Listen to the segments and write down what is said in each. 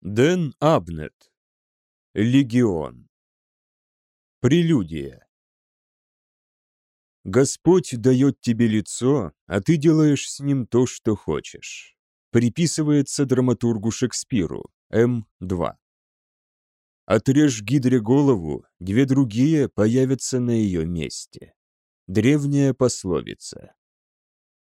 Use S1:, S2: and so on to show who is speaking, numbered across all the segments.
S1: Дэн Абнет. Легион. Прелюдия. Господь дает тебе лицо, а ты делаешь с ним то, что хочешь. Приписывается драматургу Шекспиру, М2. Отрежь гидре голову, две другие появятся на ее месте. Древняя пословица.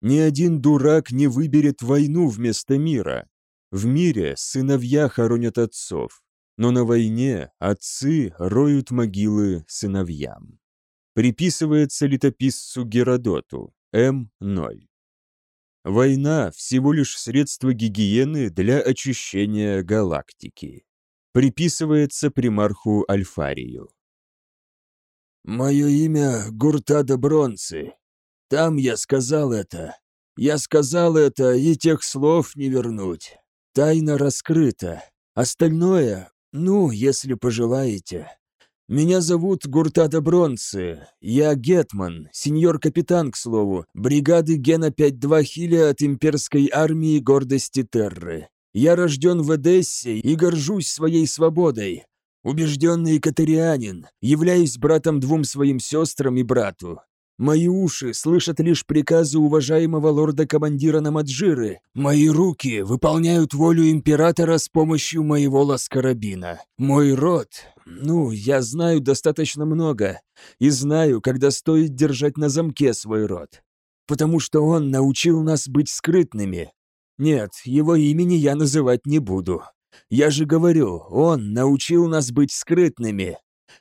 S1: Ни один дурак не выберет войну вместо мира, в мире сыновья хоронят отцов, но на войне отцы роют могилы сыновьям. Приписывается летописцу Геродоту, М0. Война – всего лишь средство гигиены для очищения галактики. Приписывается примарху Альфарию.
S2: «Мое имя Гуртада Бронцы. Там я сказал это. Я сказал это, и тех слов не вернуть. Тайна раскрыта. Остальное, ну, если пожелаете. Меня зовут Гуртада Бронцы. Я Гетман, сеньор-капитан, к слову, бригады Гена 5-2 Хиля от имперской армии гордости Терры. Я рожден в Эдессе и горжусь своей свободой. Убежденный катарианин, являюсь братом двум своим сестрам и брату. Мои уши слышат лишь приказы уважаемого лорда-командира Намаджиры. Мои руки выполняют волю императора с помощью моего ласкарабина. Мой род... Ну, я знаю достаточно много. И знаю, когда стоит держать на замке свой род. Потому что он научил нас быть скрытными. Нет, его имени я называть не буду. Я же говорю, он научил нас быть скрытными.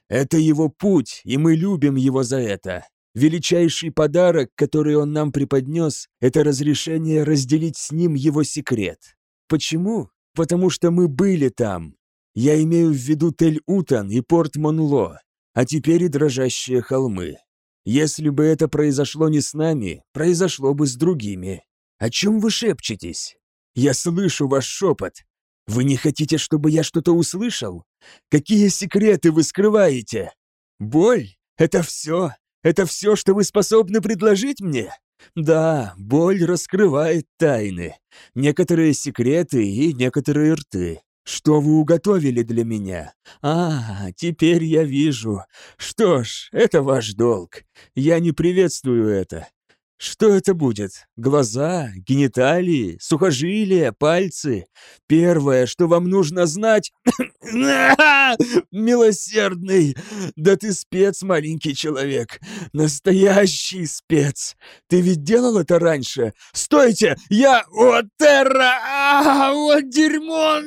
S2: Это его путь, и мы любим его за это. Величайший подарок, который он нам преподнес, это разрешение разделить с ним его секрет. Почему? Потому что мы были там. Я имею в виду Тель-Утан и порт Монло, а теперь и дрожащие холмы. Если бы это произошло не с нами, произошло бы с другими. О чем вы шепчетесь? Я слышу ваш шепот. Вы не хотите, чтобы я что-то услышал? Какие секреты вы скрываете? Боль? Это все? Это все, что вы способны предложить мне? Да, боль раскрывает тайны, некоторые секреты и некоторые рты. Что вы уготовили для меня? А, теперь я вижу. Что ж, это ваш долг. Я не приветствую это. Что это будет? Глаза, гениталии, сухожилия, пальцы? Первое, что вам нужно знать... Милосердный! Да ты спец, маленький человек. Настоящий спец. Ты ведь делал это раньше? Стойте! Я... О, Терра! А, вот дерьмо!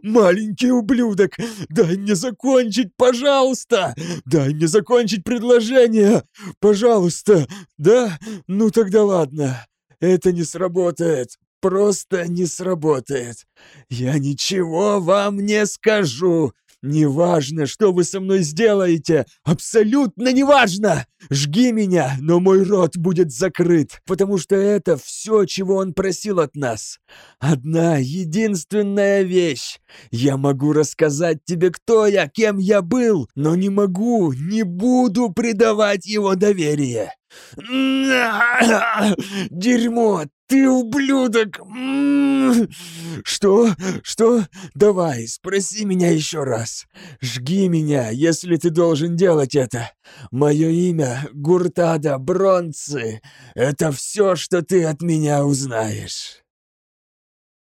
S2: Маленький ублюдок! Дай мне закончить, пожалуйста! Дай мне закончить предложение! Пожалуйста! Да? Ну тогда ладно. Это не сработает. Просто не сработает. Я ничего вам не скажу. Неважно, что вы со мной сделаете. Абсолютно неважно. Жги меня, но мой рот будет закрыт, потому что это все, чего он просил от нас. Одна единственная вещь. Я могу рассказать тебе, кто я, кем я был, но не могу, не буду предавать его доверие. Дерьмо, ты ублюдок! Что? Что? Давай, спроси меня еще раз. Жги меня, если ты должен делать это. Мое имя Гуртада Бронцы. Это все, что ты от меня узнаешь.